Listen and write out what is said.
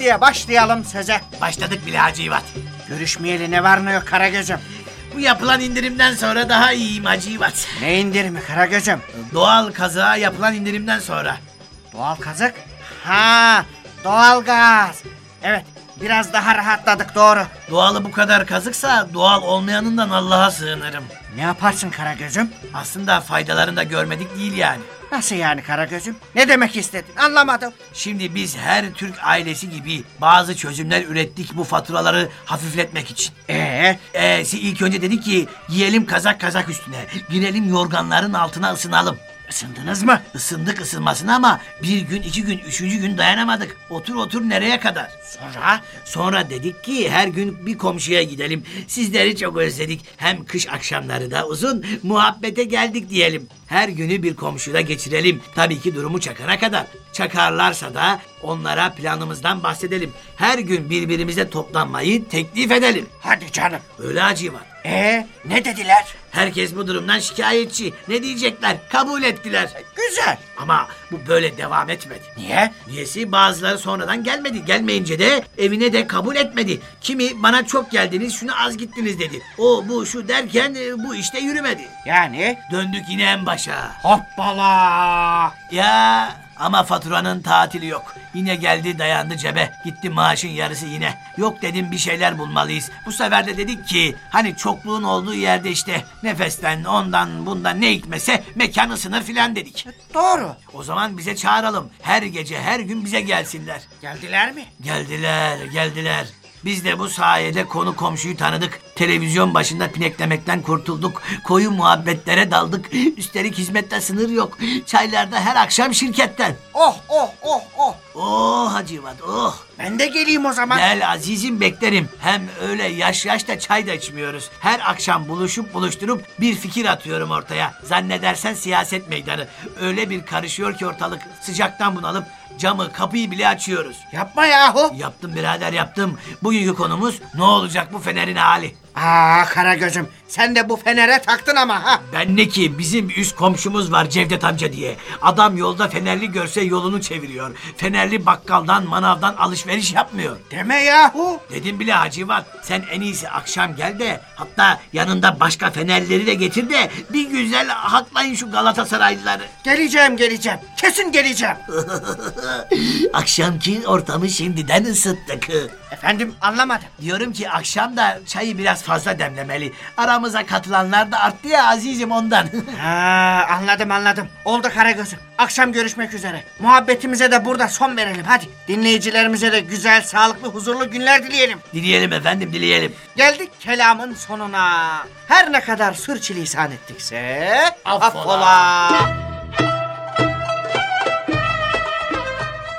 Diye başlayalım söze. Başladık bile Hacivat. Görüşmeyeli ne var ne yok Karagöz'üm. Bu yapılan indirimden sonra daha iyiyim Hacivat. Ne indirimi Karagöz'üm? Doğal kazağa yapılan indirimden sonra. Doğal kazık? Ha doğal gaz. Evet biraz daha rahatladık doğru. Doğalı bu kadar kazıksa doğal olmayanından Allah'a sığınırım. Ne yaparsın Karagöz'üm? Aslında faydalarını da görmedik değil yani. Nasıl yani Karagöz'üm? Ne demek istedin anlamadım. Şimdi biz her Türk ailesi gibi bazı çözümler ürettik bu faturaları hafifletmek için. Ee, Ee, ilk önce dedik ki giyelim kazak kazak üstüne, girelim yorganların altına ısınalım. Isındınız mı? Isındık ısınmasına ama bir gün, iki gün, üçüncü gün dayanamadık. Otur otur nereye kadar? Sonra? Sonra dedik ki her gün bir komşuya gidelim. Sizleri çok özledik. Hem kış akşamları da uzun muhabbete geldik diyelim. Her günü bir komşuda geçirelim. Tabii ki durumu çakana kadar. Çakarlarsa da onlara planımızdan bahsedelim. Her gün birbirimize toplanmayı teklif edelim. Hadi canım. Öyle acı var. Ee, ne dediler? Herkes bu durumdan şikayetçi. Ne diyecekler? Kabul ettiler. Güzel. Ama bu böyle devam etmedi. Niye? Niyesi bazıları sonradan gelmedi. Gelmeyince de evine de kabul etmedi. Kimi bana çok geldiniz şunu az gittiniz dedi. O bu şu derken e, bu işte yürümedi. Yani? Döndük yine en başa. Hoppala. Ya ama faturanın tatili yok. Yine geldi dayandı cebe. Gitti maaşın yarısı yine. Yok dedim bir şeyler bulmalıyız. Bu sefer de dedik ki hani çokluğun olduğu yerde işte nefesten ondan bundan ne hikmese mekan ısınır filan dedik. Doğru. O zaman bize çağıralım. Her gece her gün bize gelsinler. Geldiler mi? Geldiler, geldiler. Biz de bu sayede konu komşuyu tanıdık. Televizyon başında pineklemekten kurtulduk. Koyu muhabbetlere daldık. Üstelik hizmette sınır yok. Çaylarda her akşam şirketten. Oh oh oh oh. Oh Hacivat oh. Ben de geleyim o zaman. Gel azizim beklerim. Hem öyle yaş yaş da çay da içmiyoruz. Her akşam buluşup buluşturup bir fikir atıyorum ortaya. Zannedersen siyaset meydanı. Öyle bir karışıyor ki ortalık. Sıcaktan bunalıp camı kapıyı bile açıyoruz. Yapma yahu. Yaptım birader yaptım. Bugünkü konumuz ne olacak bu fenerin hali? Aa Karagöz'üm sen de bu fenere taktın ama ha. Ben ne ki bizim üst komşumuz var Cevdet amca diye. Adam yolda fenerli görse yolunu çeviriyor. Fenerli bakkaldan manavdan alışveriş yapmıyor. Deme yahu. Dedim bile Hacivat sen en iyisi akşam gel de hatta yanında başka fenerleri de getir de bir güzel haklayın şu Galatasaraylıları. Geleceğim geleceğim. Kesin geleceğim. Akşamki ortamı şimdiden ısıttık. Efendim anlamadım. Diyorum ki akşam da çayı biraz fazla demlemeli. Aramıza katılanlar da arttı ya azizim ondan. Ha anladım anladım. Oldu Karagöz'üm. Akşam görüşmek üzere. Muhabbetimize de burada son verelim hadi. Dinleyicilerimize de güzel, sağlıklı, huzurlu günler dileyelim. dileyelim efendim dileyelim. Geldik kelamın sonuna. Her ne kadar sürçülisan ettikse... Affola. affola.